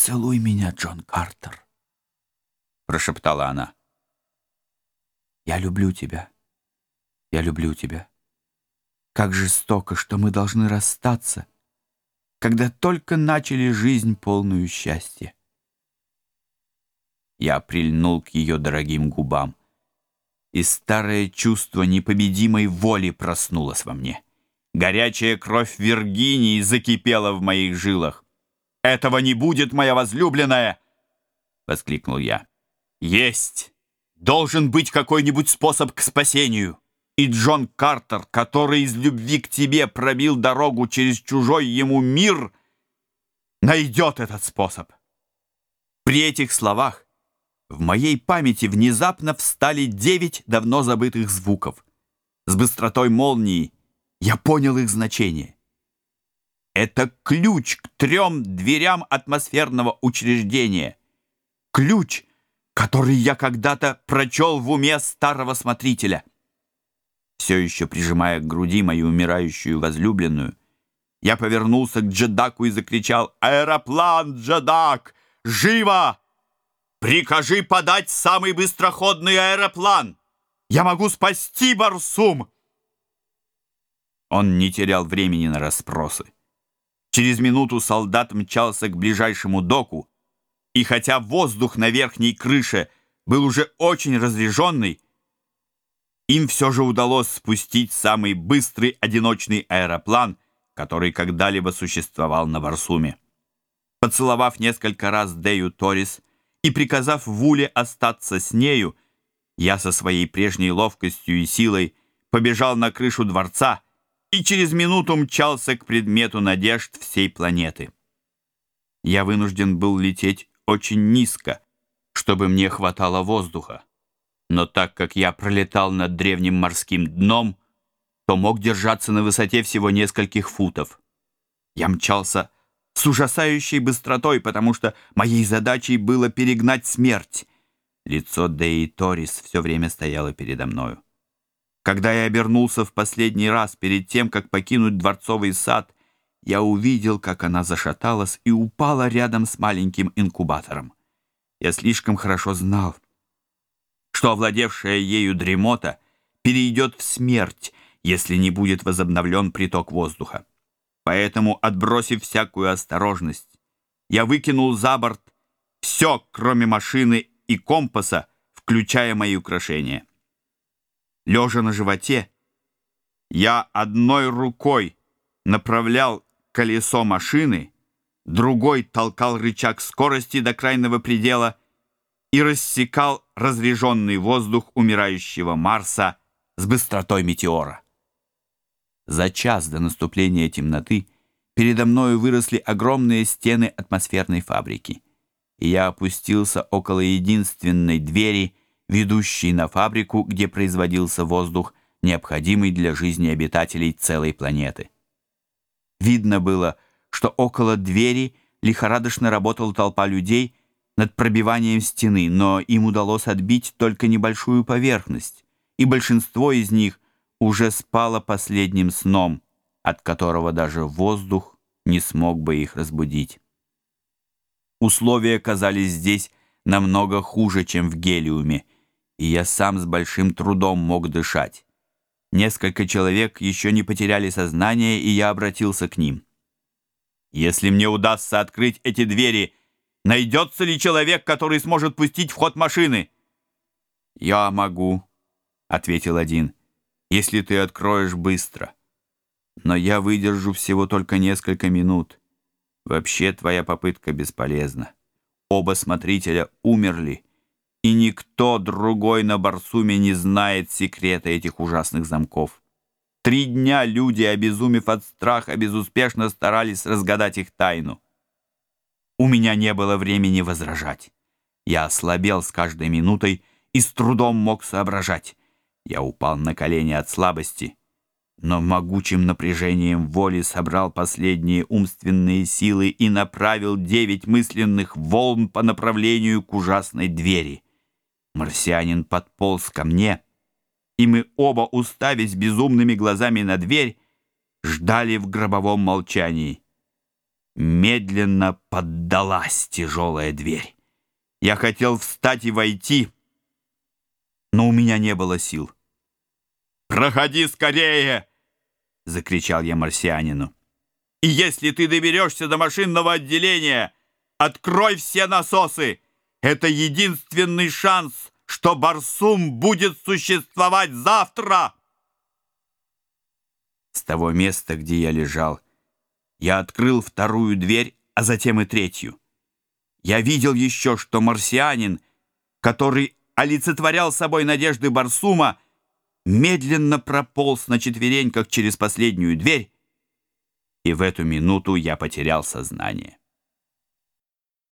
«Поцелуй меня, Джон Картер!» — прошептала она. «Я люблю тебя. Я люблю тебя. Как жестоко, что мы должны расстаться, когда только начали жизнь полную счастья». Я прильнул к ее дорогим губам, и старое чувство непобедимой воли проснулось во мне. Горячая кровь Виргинии закипела в моих жилах. Этого не будет, моя возлюбленная, воскликнул я. Есть. Должен быть какой-нибудь способ к спасению. И Джон Картер, который из любви к тебе пробил дорогу через чужой ему мир, найдет этот способ. При этих словах в моей памяти внезапно встали девять давно забытых звуков. С быстротой молнии я понял их значение. Это ключ к трем дверям атмосферного учреждения. Ключ, который я когда-то прочел в уме старого смотрителя. Все еще прижимая к груди мою умирающую возлюбленную, я повернулся к Джадаку и закричал «Аэроплан, Джадак, Живо! Прикажи подать самый быстроходный аэроплан! Я могу спасти Барсум!» Он не терял времени на расспросы. Через минуту солдат мчался к ближайшему доку, и хотя воздух на верхней крыше был уже очень разреженный, им все же удалось спустить самый быстрый одиночный аэроплан, который когда-либо существовал на Варсуме. Поцеловав несколько раз Дею Торис и приказав Вуле остаться с нею, я со своей прежней ловкостью и силой побежал на крышу дворца — и через минуту мчался к предмету надежд всей планеты. Я вынужден был лететь очень низко, чтобы мне хватало воздуха. Но так как я пролетал над древним морским дном, то мог держаться на высоте всего нескольких футов. Я мчался с ужасающей быстротой, потому что моей задачей было перегнать смерть. Лицо Деи Торис все время стояло передо мною. Когда я обернулся в последний раз перед тем, как покинуть дворцовый сад, я увидел, как она зашаталась и упала рядом с маленьким инкубатором. Я слишком хорошо знал, что овладевшая ею дремота перейдет в смерть, если не будет возобновлен приток воздуха. Поэтому, отбросив всякую осторожность, я выкинул за борт все, кроме машины и компаса, включая мои украшения лежа на животе, я одной рукой направлял колесо машины, другой толкал рычаг скорости до крайнего предела и рассекал разреженный воздух умирающего Марса с быстротой метеора. За час до наступления темноты передо мною выросли огромные стены атмосферной фабрики, и я опустился около единственной двери Ведущий на фабрику, где производился воздух, необходимый для жизни обитателей целой планеты. Видно было, что около двери лихорадочно работала толпа людей над пробиванием стены, но им удалось отбить только небольшую поверхность, и большинство из них уже спало последним сном, от которого даже воздух не смог бы их разбудить. Условия казались здесь намного хуже, чем в Гелиуме, и я сам с большим трудом мог дышать. Несколько человек еще не потеряли сознание, и я обратился к ним. «Если мне удастся открыть эти двери, найдется ли человек, который сможет пустить в ход машины?» «Я могу», — ответил один, — «если ты откроешь быстро. Но я выдержу всего только несколько минут. Вообще твоя попытка бесполезна. Оба смотрителя умерли» и никто другой на Барсуме не знает секрета этих ужасных замков. Три дня люди, обезумев от страха, безуспешно старались разгадать их тайну. У меня не было времени возражать. Я ослабел с каждой минутой и с трудом мог соображать. Я упал на колени от слабости, но могучим напряжением воли собрал последние умственные силы и направил девять мысленных волн по направлению к ужасной двери — Марсианин подполз ко мне, и мы оба, уставясь безумными глазами на дверь, ждали в гробовом молчании. Медленно поддалась тяжелая дверь. Я хотел встать и войти, но у меня не было сил. «Проходи скорее!» — закричал я марсианину. «И если ты доберешься до машинного отделения, открой все насосы!» Это единственный шанс, что Барсум будет существовать завтра. С того места, где я лежал, я открыл вторую дверь, а затем и третью. Я видел еще, что марсианин, который олицетворял собой надежды Барсума, медленно прополз на четвереньках через последнюю дверь, и в эту минуту я потерял сознание.